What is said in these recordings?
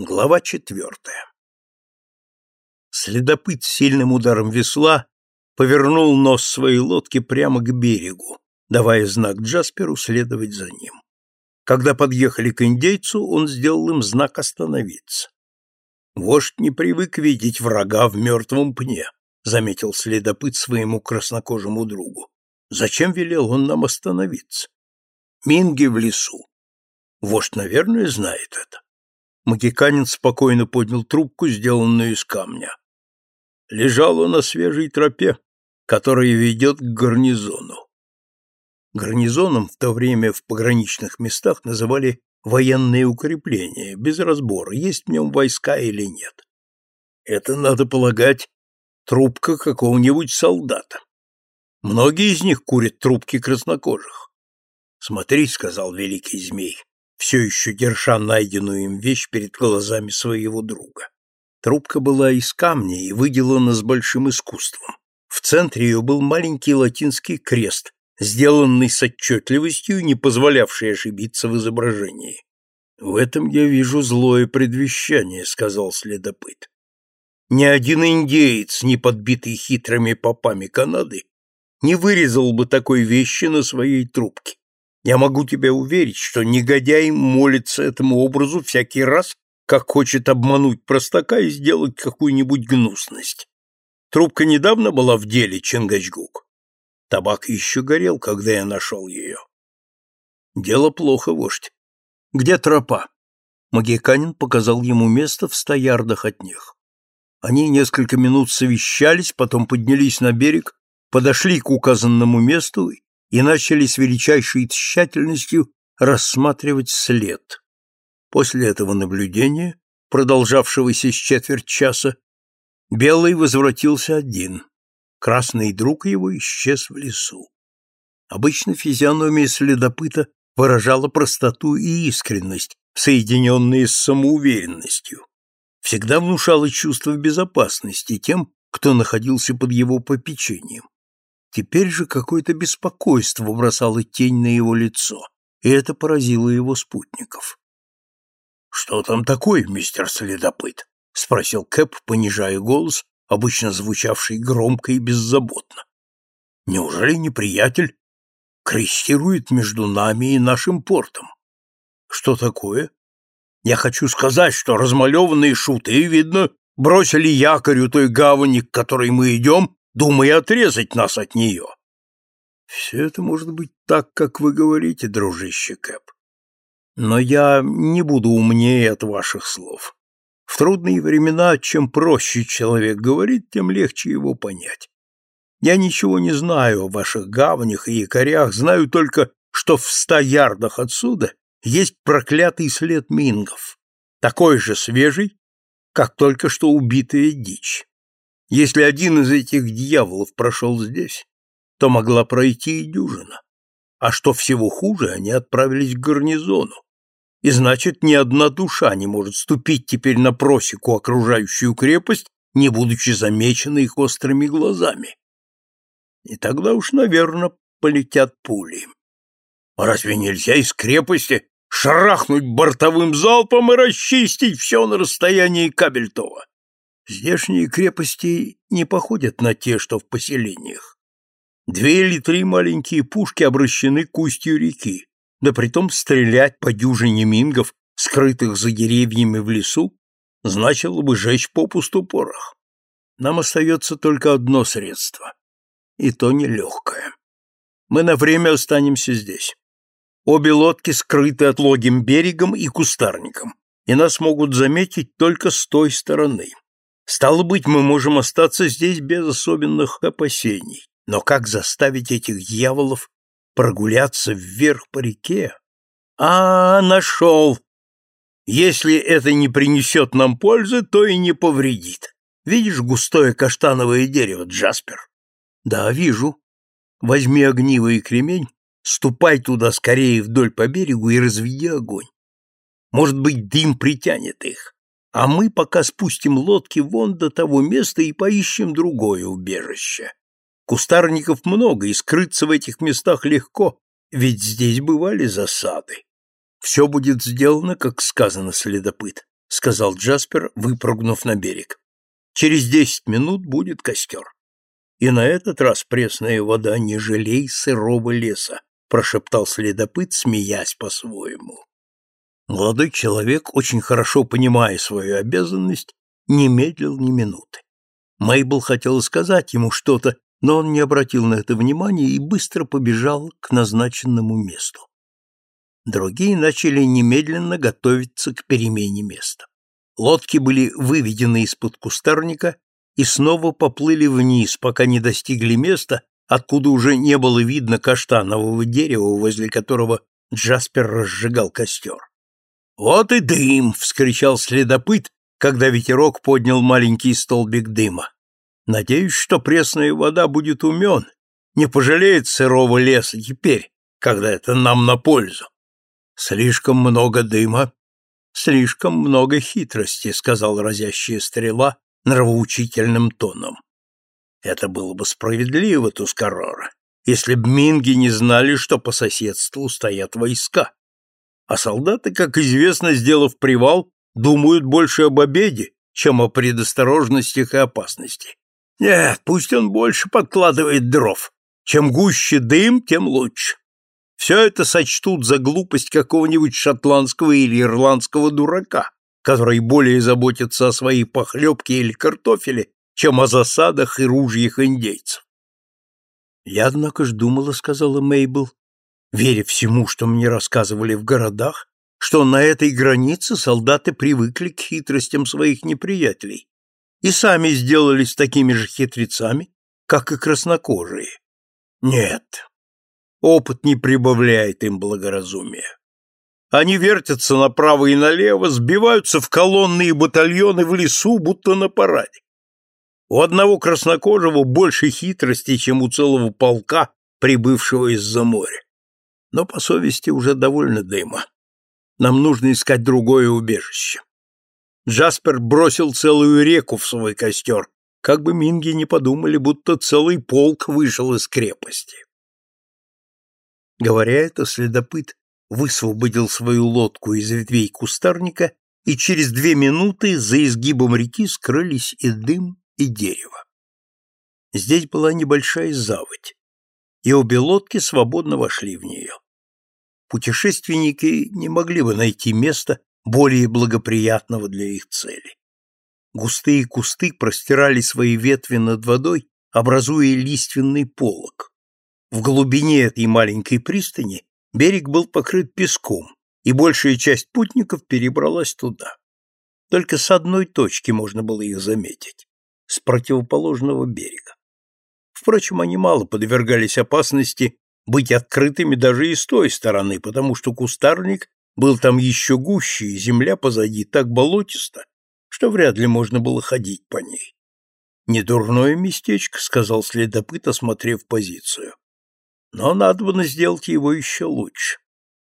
Глава четвертая. Следопыт сильным ударом весла повернул нос своей лодки прямо к берегу, давая знак Джасперу следовать за ним. Когда подъехали к индейцу, он сделал им знак остановиться. «Вождь не привык видеть врага в мертвом пне», — заметил следопыт своему краснокожему другу. «Зачем велел он нам остановиться? Минги в лесу. Вождь, наверное, знает это». Магиканин спокойно поднял трубку, сделанную из камня. Лежала на свежей тропе, которая ведет к гарнизону. Гарнизоном в то время в пограничных местах называли военные укрепления, без разбора, есть в нем войска или нет. Это, надо полагать, трубка какого-нибудь солдата. Многие из них курят трубки краснокожих. «Смотри», — сказал великий змей, все еще держа найденную им вещь перед глазами своего друга. Трубка была из камня и выделана с большим искусством. В центре ее был маленький латинский крест, сделанный с отчетливостью, не позволявший ошибиться в изображении. «В этом я вижу злое предвещание», — сказал следопыт. «Ни один индеец, не подбитый хитрыми попами Канады, не вырезал бы такой вещи на своей трубке. Я могу тебя уверить, что негодяй молится этому образу всякий раз, как хочет обмануть простака и сделать какую-нибудь гнусность. Трубка недавно была в деле, Чингачгук. Табак еще горел, когда я нашел ее. Дело плохо, вождь. Где тропа? Магиканин показал ему место в ста ярдах от них. Они несколько минут совещались, потом поднялись на берег, подошли к указанному месту и начали с величайшей тщательностью рассматривать след. После этого наблюдения, продолжавшегося с четверть часа, Белый возвратился один. Красный друг его исчез в лесу. Обычно физиономия следопыта выражала простоту и искренность, соединенные с самоуверенностью. Всегда внушала чувство безопасности тем, кто находился под его попечением. Теперь же какое-то беспокойство бросало тень на его лицо, и это поразило его спутников. «Что там такое, мистер следопыт?» — спросил Кэп, понижая голос, обычно звучавший громко и беззаботно. «Неужели неприятель крейсирует между нами и нашим портом? Что такое? Я хочу сказать, что размалеванные шуты, видно, бросили якорь у той гавани, к которой мы идем, думая отрезать нас от нее. Все это может быть так, как вы говорите, дружище Кэп. Но я не буду умнее от ваших слов. В трудные времена, чем проще человек говорит, тем легче его понять. Я ничего не знаю о ваших гаванях и якорях, знаю только, что в ста ярдах отсюда есть проклятый след мингов, такой же свежий, как только что убитая дичь. Если один из этих дьяволов прошел здесь, то могла пройти и дюжина. А что всего хуже, они отправились к гарнизону. И значит, ни одна душа не может ступить теперь на просеку окружающую крепость, не будучи замеченной их острыми глазами. И тогда уж, наверное, полетят пули. А разве нельзя из крепости шарахнуть бортовым залпом и расчистить все на расстоянии Кабельтова? Здешние крепости не походят на те, что в поселениях. Две или три маленькие пушки обращены к устью реки, да притом стрелять по дюжине мингов, скрытых за деревьями в лесу, значило бы жечь попусту порох. Нам остается только одно средство, и то нелегкое. Мы на время останемся здесь. Обе лодки скрыты отлогим берегом и кустарником, и нас могут заметить только с той стороны. Стало быть, мы можем остаться здесь без особенных опасений. Но как заставить этих дьяволов прогуляться вверх по реке? А, нашел! Если это не принесет нам пользы, то и не повредит. Видишь густое каштановое дерево, Джаспер? Да, вижу. Возьми огниво и кремень, ступай туда скорее вдоль по берегу и разведи огонь. Может быть, дым притянет их а мы пока спустим лодки вон до того места и поищем другое убежище. Кустарников много, и скрыться в этих местах легко, ведь здесь бывали засады. Все будет сделано, как сказано следопыт. — сказал Джаспер, выпрыгнув на берег. «Через десять минут будет костер. И на этот раз пресная вода не жалей сырого леса», — прошептал следопыт, смеясь по-своему. Молодой человек, очень хорошо понимая свою обязанность, не медлил ни минуты. Мейбл хотела сказать ему что-то, но он не обратил на это внимания и быстро побежал к назначенному месту. Другие начали немедленно готовиться к перемене места. Лодки были выведены из-под кустарника и снова поплыли вниз, пока не достигли места, откуда уже не было видно каштанового дерева, возле которого Джаспер разжигал костер. «Вот и дым!» — вскричал следопыт, когда ветерок поднял маленький столбик дыма. «Надеюсь, что пресная вода будет умен, не пожалеет сырого леса теперь, когда это нам на пользу. Слишком много дыма, слишком много хитрости, сказал разящая стрела нравоучительным тоном. Это было бы справедливо, Тускарора, если б минги не знали, что по соседству стоят войска. А солдаты, как известно, сделав привал, думают больше об обеде, чем о предосторожностях и опасности. Нет, пусть он больше подкладывает дров. Чем гуще дым, тем лучше. Все это сочтут за глупость какого-нибудь шотландского или ирландского дурака, который более заботится о своей похлебке или картофеле, чем о засадах и ружьях индейцев. «Я, однако ж думала, — сказала Мейбл, — веря всему, что мне рассказывали в городах, что на этой границе солдаты привыкли к хитростям своих неприятелей и сами сделались такими же хитрецами, как и краснокожие. Нет, Опыт не прибавляет им благоразумия. Они вертятся направо и налево, сбиваются в колонны и батальоны в лесу, будто на параде. У одного краснокожего больше хитрости, чем у целого полка, прибывшего из-за моря. Но по совести уже довольно дыма. Нам нужно искать другое убежище. Джаспер бросил целую реку в свой костер, как бы минги не подумали, будто целый полк вышел из крепости. Говоря это, следопыт высвободил свою лодку из ветвей кустарника, и через две минуты за изгибом реки скрылись и дым, и дерево. Здесь была небольшая заводь, и обе лодки свободно вошли в нее. Путешественники не могли бы найти места более благоприятного для их цели. Густые кусты простирали свои ветви над водой, образуя лиственный полог. В глубине этой маленькой пристани берег был покрыт песком, и большая часть путников перебралась туда. Только с одной точки можно было их заметить — с противоположного берега. Впрочем, они мало подвергались опасности быть открытыми даже и с той стороны, потому что кустарник был там еще гуще, и земля позади так болотиста, что вряд ли можно было ходить по ней. «Недурное местечко», — сказал следопыт, осмотрев позицию. Но надо бы сделать его еще лучше.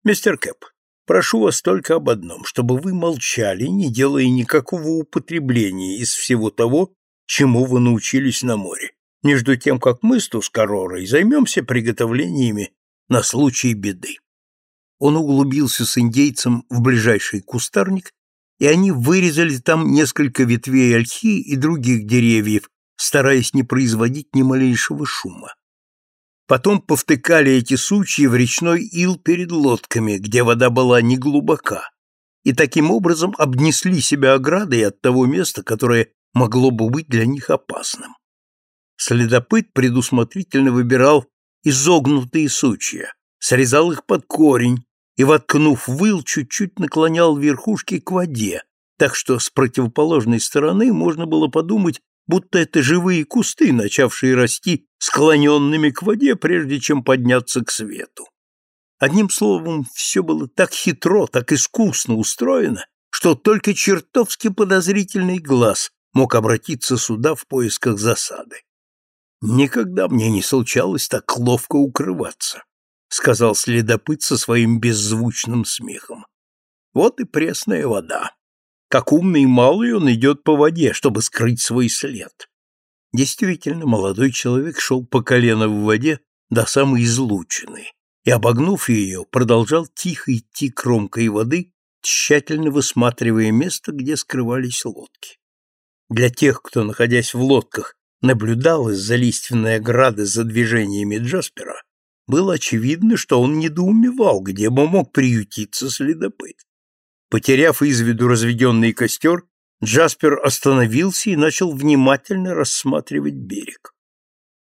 Мистер Кэп, прошу вас только об одном, чтобы вы молчали, не делая никакого употребления из всего того, чему вы научились на море, между тем, как мы с Тускаророй займемся приготовлениями на случай беды. Он углубился с индейцем в ближайший кустарник, и они вырезали там несколько ветвей ольхи и других деревьев, стараясь не производить ни малейшего шума. Потом повтыкали эти сучья в речной ил перед лодками, где вода была неглубока, и таким образом обнесли себя оградой от того места, которое могло бы быть для них опасным. Следопыт предусмотрительно выбирал изогнутые сучья, срезал их под корень и, воткнув выл, чуть-чуть наклонял верхушки к воде, так что с противоположной стороны можно было подумать, будто это живые кусты, начавшие расти склоненными к воде, прежде чем подняться к свету. Одним словом, все было так хитро, так искусно устроено, что только чертовски подозрительный глаз мог обратиться сюда в поисках засады. «Никогда мне не случалось так ловко укрываться», — сказал следопыт со своим беззвучным смехом. «Вот и пресная вода. Как умный малый он идет по воде, чтобы скрыть свой след. Действительно, молодой человек шел по колено в воде до самой излучины и, обогнув ее, продолжал тихо идти кромкой воды, тщательно высматривая место, где скрывались лодки. Для тех, кто, находясь в лодках, наблюдал из-за лиственной ограды за движениями Джаспера, было очевидно, что он недоумевал, где бы мог приютиться следопыт. Потеряв из виду разведенный костер, Джаспер остановился и начал внимательно рассматривать берег.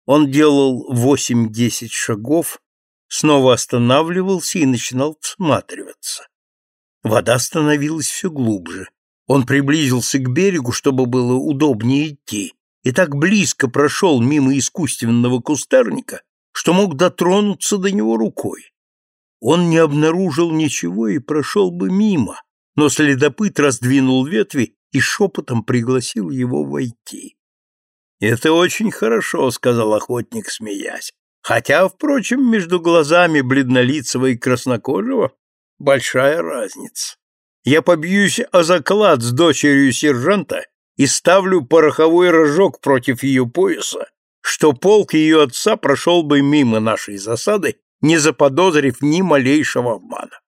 Он делал восемь-десять шагов, снова останавливался и начинал всматриваться. Вода становилась все глубже. Он приблизился к берегу, чтобы было удобнее идти, и так близко прошел мимо искусственного кустарника, что мог дотронуться до него рукой. Он не обнаружил ничего и прошел бы мимо, но следопыт раздвинул ветви и шепотом пригласил его войти. «Это очень хорошо», — сказал охотник, смеясь. «Хотя, впрочем, между глазами бледнолицего и краснокожего большая разница. Я побьюсь о заклад с дочерью сержанта и ставлю пороховой рожок против ее пояса, что полк ее отца прошел бы мимо нашей засады, не заподозрив ни малейшего обмана.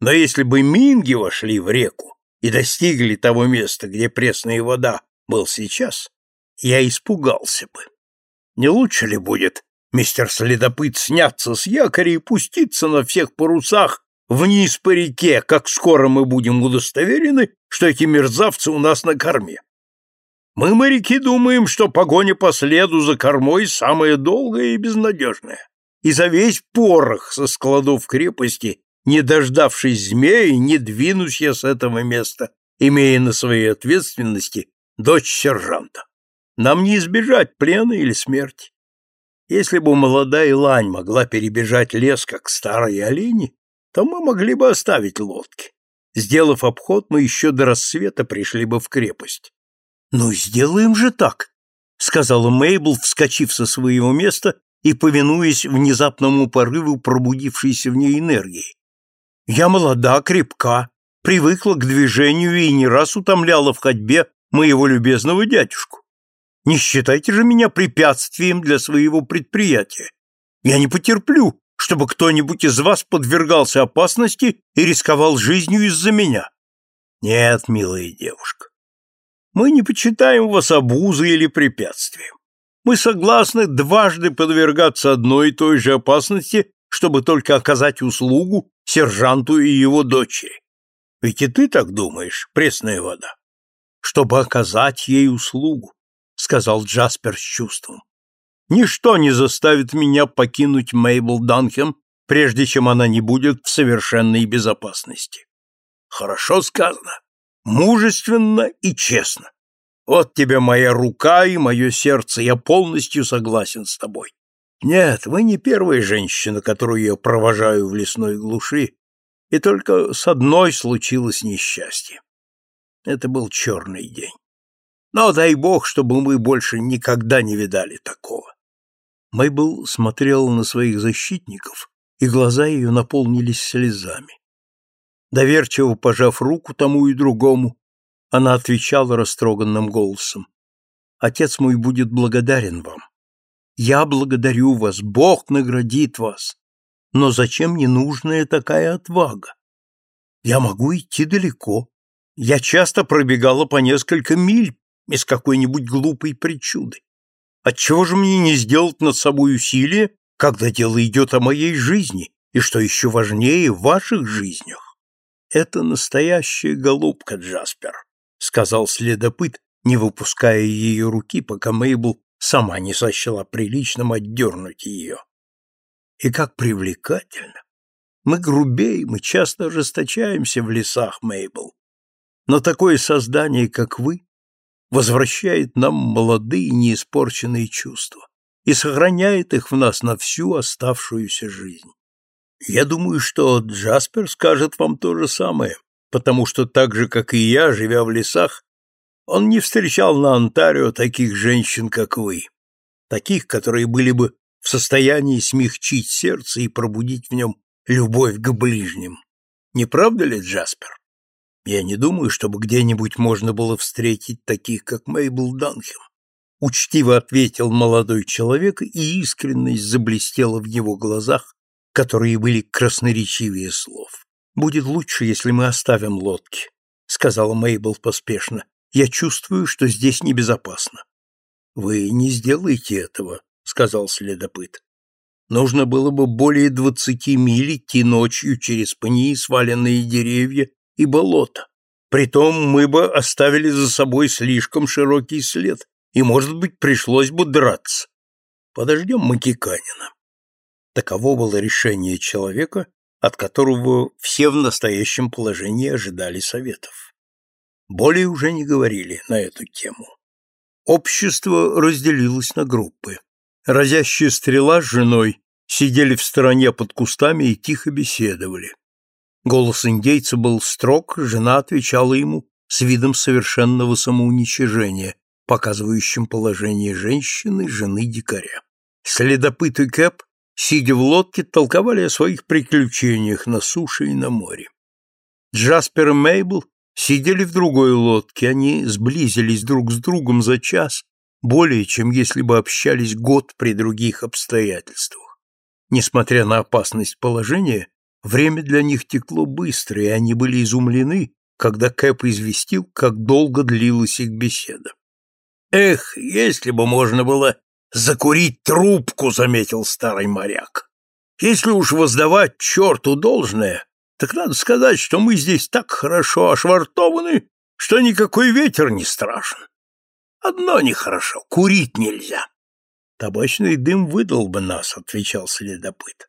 Но если бы минги вошли в реку и достигли того места, где пресная вода был сейчас, я испугался бы. Не лучше ли будет, мистер следопыт, сняться с якоря и пуститься на всех парусах вниз по реке, как скоро мы будем удостоверены, что эти мерзавцы у нас на корме? Мы, моряки, думаем, что погоня по следу за кормой самая долгая и безнадежная. И за весь порох со складов крепости не дождавшись змеи, не двинусь я с этого места, имея на своей ответственности дочь сержанта. Нам не избежать плена или смерти. Если бы молодая лань могла перебежать лес, как старые олени, то мы могли бы оставить лодки. Сделав обход, мы еще до рассвета пришли бы в крепость. — Ну, сделаем же так, — сказала Мейбл, вскочив со своего места и повинуясь внезапному порыву пробудившейся в ней энергии. Я молода, крепка, привыкла к движению и не раз утомляла в ходьбе моего любезного дядюшку. Не считайте же меня препятствием для своего предприятия. Я не потерплю, чтобы кто-нибудь из вас подвергался опасности и рисковал жизнью из-за меня. Нет, милая девушка, мы не почитаем вас обузой или препятствием. Мы согласны дважды подвергаться одной и той же опасности, чтобы только оказать услугу сержанту и его дочери. Ведь и ты так думаешь, пресная вода. Чтобы оказать ей услугу, сказал Джаспер с чувством. Ничто не заставит меня покинуть Мейбл Данхем, прежде чем она не будет в совершенной безопасности. Хорошо сказано. Мужественно и честно. Вот тебе моя рука и мое сердце, я полностью согласен с тобой. Нет, вы не первая женщина, которую я провожаю в лесной глуши, и только с одной случилось несчастье. Это был черный день. Но дай бог, чтобы мы больше никогда не видали такого. Мэйбл смотрела на своих защитников, и глаза ее наполнились слезами. Доверчиво пожав руку тому и другому, она отвечала растроганным голосом. «Отец мой будет благодарен вам. Я благодарю вас, Бог наградит вас. Но зачем ненужная такая отвага? Я могу идти далеко. Я часто пробегала по несколько миль без какой-нибудь глупой причуды. Отчего же мне не сделать над собой усилие, когда дело идет о моей жизни, и, что еще важнее, ваших жизнях? Это настоящая голубка, Джаспер, — сказал следопыт, не выпуская ее руки, пока Мейбл сама не сочла приличным отдернуть ее. И как привлекательно! Мы грубеем и часто ожесточаемся в лесах, Мейбл. Но такое создание, как вы, возвращает нам молодые неиспорченные чувства и сохраняет их в нас на всю оставшуюся жизнь. Я думаю, что Джаспер скажет вам то же самое, потому что так же, как и я, живя в лесах, он не встречал на Онтарио таких женщин, как вы, таких, которые были бы в состоянии смягчить сердце и пробудить в нем любовь к ближним. Не правда ли, Джаспер? Я не думаю, чтобы где-нибудь можно было встретить таких, как Мейбл Данхем. Учтиво ответил молодой человек, и искренность заблестела в его глазах, которые были красноречивее слов. «Будет лучше, если мы оставим лодки», — сказала Мейбл поспешно. «Я чувствую, что здесь небезопасно». «Вы не сделаете этого», — сказал следопыт. «Нужно было бы более двадцати миль идти ночью через пни, сваленные деревья и болото. Притом мы бы оставили за собой слишком широкий след, и, может быть, пришлось бы драться. Подождем Макиканина. Таково было решение человека, от которого все в настоящем положении ожидали советов. Более уже не говорили на эту тему. Общество разделилось на группы. Разящая стрела с женой сидели в стороне под кустами и тихо беседовали. Голос индейца был строг, жена отвечала ему с видом совершенного самоуничижения, показывающим положение женщины, жены дикаря. Следопыт и Кэп, сидя в лодке, толковали о своих приключениях на суше и на море. Джаспер и Мейбл сидели в другой лодке, они сблизились друг с другом за час, более чем если бы общались год при других обстоятельствах. Несмотря на опасность положения, Время для них текло быстро, и они были изумлены, когда Кэп известил, как долго длилась их беседа. «Эх, если бы можно было закурить трубку», — заметил старый моряк. «Если уж воздавать черту должное, так надо сказать, что мы здесь так хорошо ошвартованы, что никакой ветер не страшен. Одно нехорошо — курить нельзя». «Табачный дым выдал бы нас», — отвечал следопыт.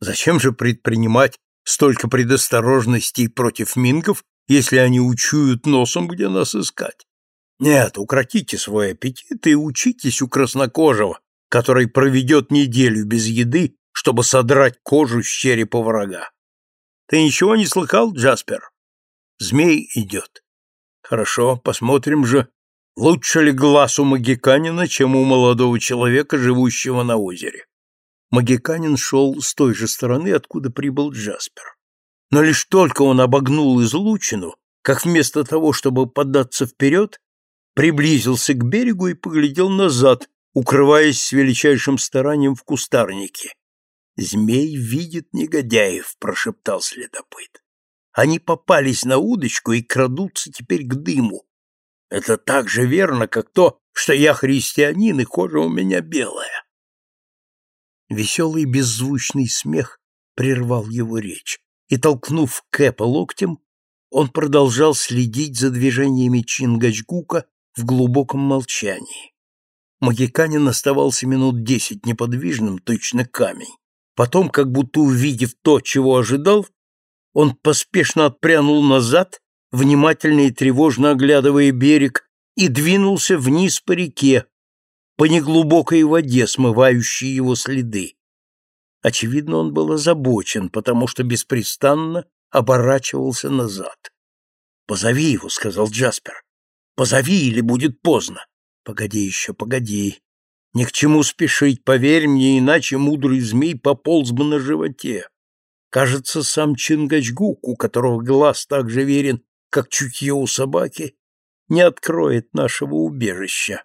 Зачем же предпринимать столько предосторожностей против мингов, если они учуют носом, где нас искать? Нет, укротите свой аппетит и учитесь у краснокожего, который проведет неделю без еды, чтобы содрать кожу с черепа врага. Ты ничего не слыхал, Джаспер? Змей идет. Хорошо, посмотрим же, лучше ли глаз у магиканина, чем у молодого человека, живущего на озере. Магиканин шел с той же стороны, откуда прибыл Джаспер. Но лишь только он обогнул излучину, как вместо того, чтобы податься вперед, приблизился к берегу и поглядел назад, укрываясь с величайшим старанием в кустарнике. «Змей видит негодяев», — прошептал следопыт. «Они попались на удочку и крадутся теперь к дыму. Это так же верно, как то, что я христианин и кожа у меня белая. Веселый беззвучный смех прервал его речь, и, толкнув Кэпа локтем, он продолжал следить за движениями Чингачгука в глубоком молчании. Магиканин оставался минут десять неподвижным, точно камень. Потом, как будто увидев то, чего ожидал, он поспешно отпрянул назад, внимательно и тревожно оглядывая берег, и двинулся вниз по реке, по неглубокой воде, смывающей его следы. Очевидно, он был озабочен, потому что беспрестанно оборачивался назад. «Позови его», — сказал Джаспер. «Позови, или будет поздно». «Погоди еще, погоди. Ни к чему спешить, поверь мне, иначе мудрый змей пополз бы на животе. Кажется, сам Чингачгук, у которого глаз так же верен, как чутье у собаки, не откроет нашего убежища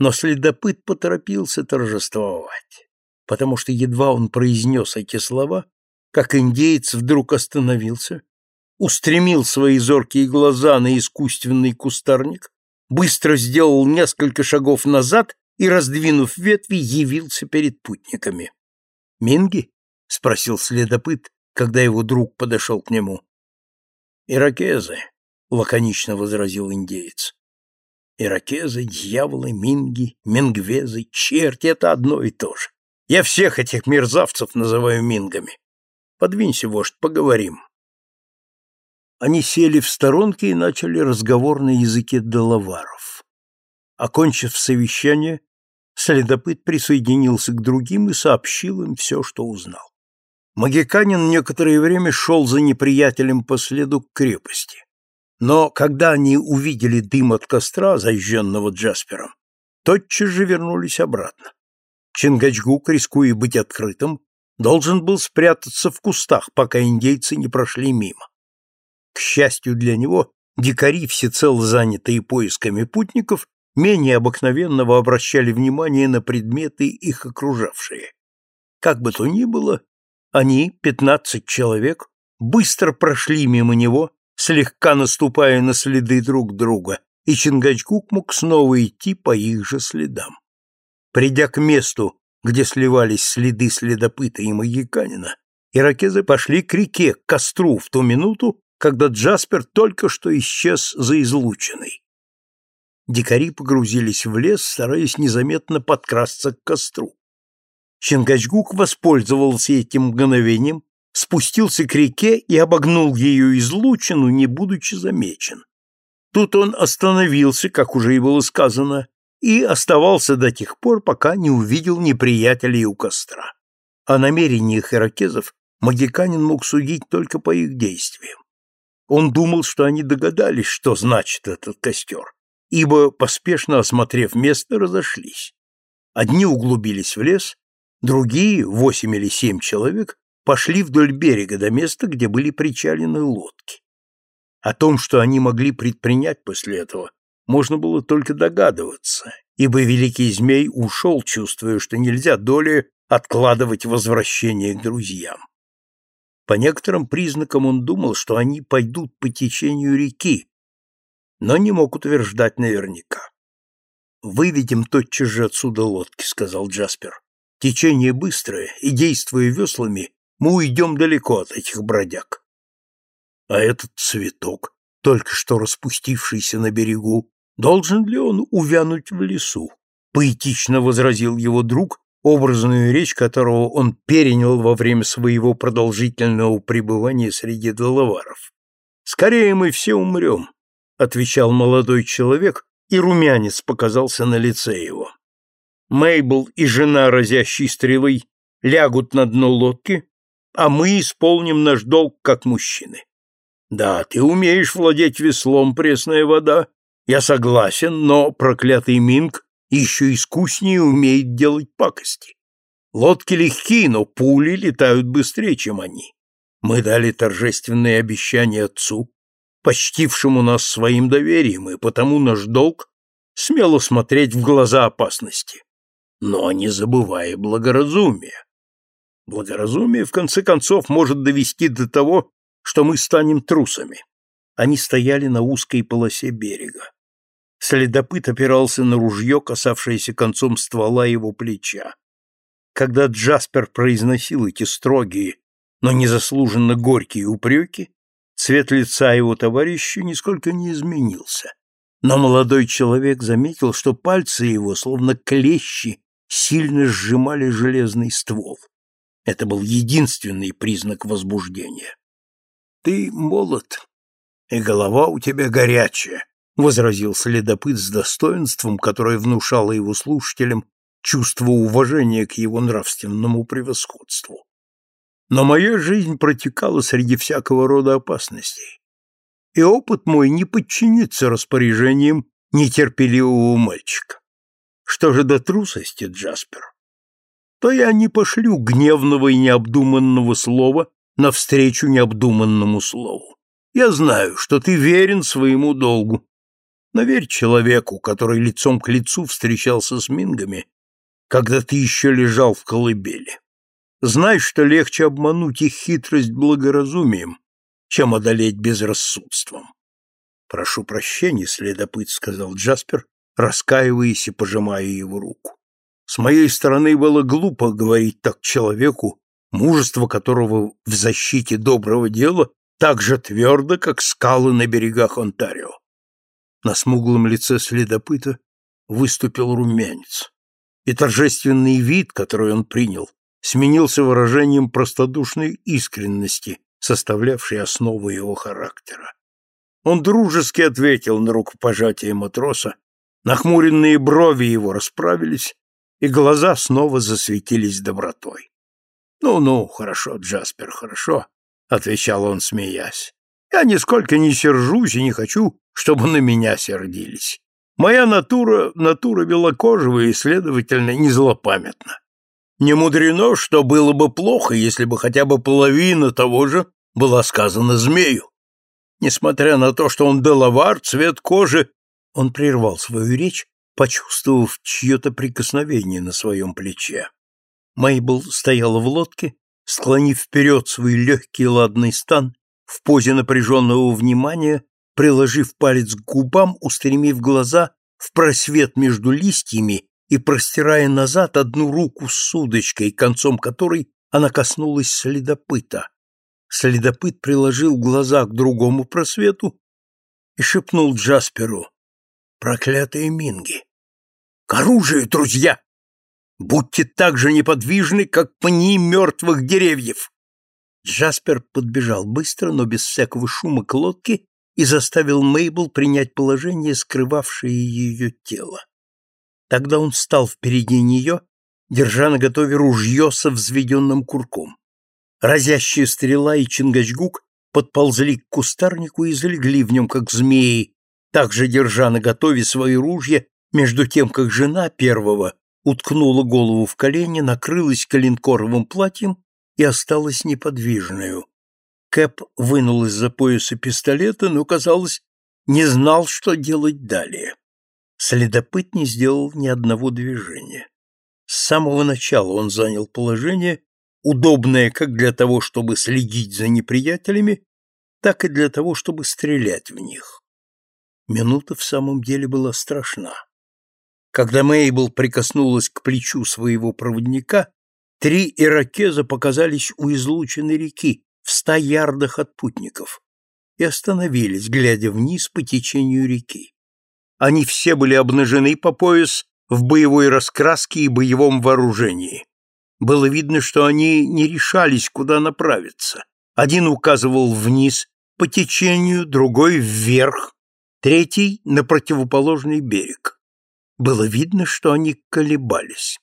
но следопыт поторопился торжествовать, потому что едва он произнес эти слова, как индеец вдруг остановился, устремил свои зоркие глаза на искусственный кустарник, быстро сделал несколько шагов назад и, раздвинув ветви, явился перед путниками. «Минги?» — спросил следопыт, когда его друг подошел к нему. «Иракезы», — лаконично возразил индеец. Иракезы, дьяволы, минги, мингвезы, черти — это одно и то же. Я всех этих мерзавцев называю мингами. Подвинься, вождь, поговорим. Они сели в сторонке и начали разговор на языке доловаров. Окончив совещание, следопыт присоединился к другим и сообщил им все, что узнал. Магиканин некоторое время шел за неприятелем по следу к крепости. Но когда они увидели дым от костра, зажженного Джаспером, тотчас же вернулись обратно. Чингачгук, рискуя быть открытым, должен был спрятаться в кустах, пока индейцы не прошли мимо. К счастью для него, дикари, всецело занятые поисками путников, менее обыкновенного обращали внимание на предметы, их окружавшие. Как бы то ни было, они, пятнадцать человек, быстро прошли мимо него, слегка наступая на следы друг друга, и Чингачгук мог снова идти по их же следам. Придя к месту, где сливались следы следопыта и магиканина, иракезы пошли к реке, к костру в ту минуту, когда Джаспер только что исчез за излучиной. Дикари погрузились в лес, стараясь незаметно подкрасться к костру. Чингачгук воспользовался этим мгновением, спустился к реке и обогнул ее излучину, не будучи замечен. Тут он остановился, как уже и было сказано, и оставался до тех пор, пока не увидел неприятелей у костра. О намерениях иракезов Магиканин мог судить только по их действиям. Он думал, что они догадались, что значит этот костер, ибо, поспешно осмотрев место, разошлись. Одни углубились в лес, другие, восемь или семь человек, пошли вдоль берега до места, где были причалены лодки. О том, что они могли предпринять после этого, можно было только догадываться, ибо великий змей ушел, чувствуя, что нельзя доли откладывать возвращение к друзьям. По некоторым признакам он думал, что они пойдут по течению реки, но не мог утверждать наверняка. «Выведем тотчас же отсюда лодки», — сказал Джаспер. «Течение быстрое, и, действуя веслами, мы уйдем далеко от этих бродяг». «А этот цветок, только что распустившийся на берегу, должен ли он увянуть в лесу?» — поэтично возразил его друг, образную речь которого он перенял во время своего продолжительного пребывания среди доловаров. «Скорее мы все умрем», — отвечал молодой человек, и румянец показался на лице его. Мейбл и жена, разящей стрелой, лягут на дно лодки, а мы исполним наш долг как мужчины. Да, ты умеешь владеть веслом, пресная вода, я согласен, но проклятый Минг еще искуснее умеет делать пакости. Лодки легкие, но пули летают быстрее, чем они. Мы дали торжественное обещание отцу, почтившему нас своим доверием, и потому наш долг — смело смотреть в глаза опасности, но не забывая благоразумия. Благоразумие, в конце концов, может довести до того, что мы станем трусами. Они стояли на узкой полосе берега. Следопыт опирался на ружье, касавшееся концом ствола его плеча. Когда Джаспер произносил эти строгие, но незаслуженно горькие упреки, цвет лица его товарища нисколько не изменился. Но молодой человек заметил, что пальцы его, словно клещи, сильно сжимали железный ствол. Это был единственный признак возбуждения. «Ты молод, и голова у тебя горячая», возразил следопыт с достоинством, которое внушало его слушателям чувство уважения к его нравственному превосходству. Но моя жизнь протекала среди всякого рода опасностей, и опыт мой не подчинится распоряжениям нетерпеливого мальчика. Что же до трусости, Джаспер? То я не пошлю гневного и необдуманного слова навстречу необдуманному слову. Я знаю, что ты верен своему долгу, но верь человеку, который лицом к лицу встречался с мингами, когда ты еще лежал в колыбели. Знай, что легче обмануть их хитрость благоразумием, чем одолеть безрассудством. Прошу прощения, следопыт, сказал Джаспер, раскаиваясь и пожимая его руку. С моей стороны было глупо говорить так человеку, мужество которого в защите доброго дела так же твердо, как скалы на берегах Онтарио. На смуглом лице следопыта выступил румянец, и торжественный вид, который он принял, сменился выражением простодушной искренности, составлявшей основу его характера. Он дружески ответил на рукопожатие матроса, нахмуренные брови его расправились, и глаза снова засветились добротой. «Ну-ну, хорошо, Джаспер, хорошо», — отвечал он, смеясь. «Я нисколько не сержусь и не хочу чтобы на меня сердились. Моя натура — натура белокожего и, следовательно, не злопамятна. Не мудрено, что было бы плохо, если бы хотя бы половина того же была сказана змею. Несмотря на то, что он деловар, цвет кожи... Он прервал свою речь, почувствовав чье-то прикосновение на своем плече. Мейбл стояла в лодке склонив вперед свой легкий ладный стан, в позе напряженного внимания, приложив палец к губам, устремив глаза в просвет между листьями и простирая назад одну руку с удочкой, концом которой она коснулась следопыта. Следопыт приложил глаза к другому просвету и шепнул Джасперу «Проклятые минги! К оружию, друзья! Будьте так же неподвижны, как пни мертвых деревьев!» Джаспер подбежал быстро, но без всякого шума к лодке и заставил Мейбл принять положение, скрывавшее ее тело. Тогда он встал впереди нее, держа на готове ружье со взведенным курком. Разящая стрела и Чингачгук подползли к кустарнику и залегли в нем, как змеи, также держа на готове свои ружья, между тем, как жена первого уткнула голову в колени, накрылась коленкоровым платьем и осталась неподвижную. Кэп вынул из-за пояса пистолета, но, казалось, не знал, что делать далее. Следопыт не сделал ни одного движения. С самого начала он занял положение, удобное как для того, чтобы следить за неприятелями, так и для того, чтобы стрелять в них. Минута в самом деле была страшна. Когда Мейбл прикоснулась к плечу своего проводника, три иракеза показались у излученной реки в ста ярдах от путников и остановились, глядя вниз по течению реки. Они все были обнажены по пояс в боевой раскраске и боевом вооружении. Было видно, что они не решались, куда направиться. Один указывал вниз по течению, другой вверх, третий — на противоположный берег. Было видно, что они колебались.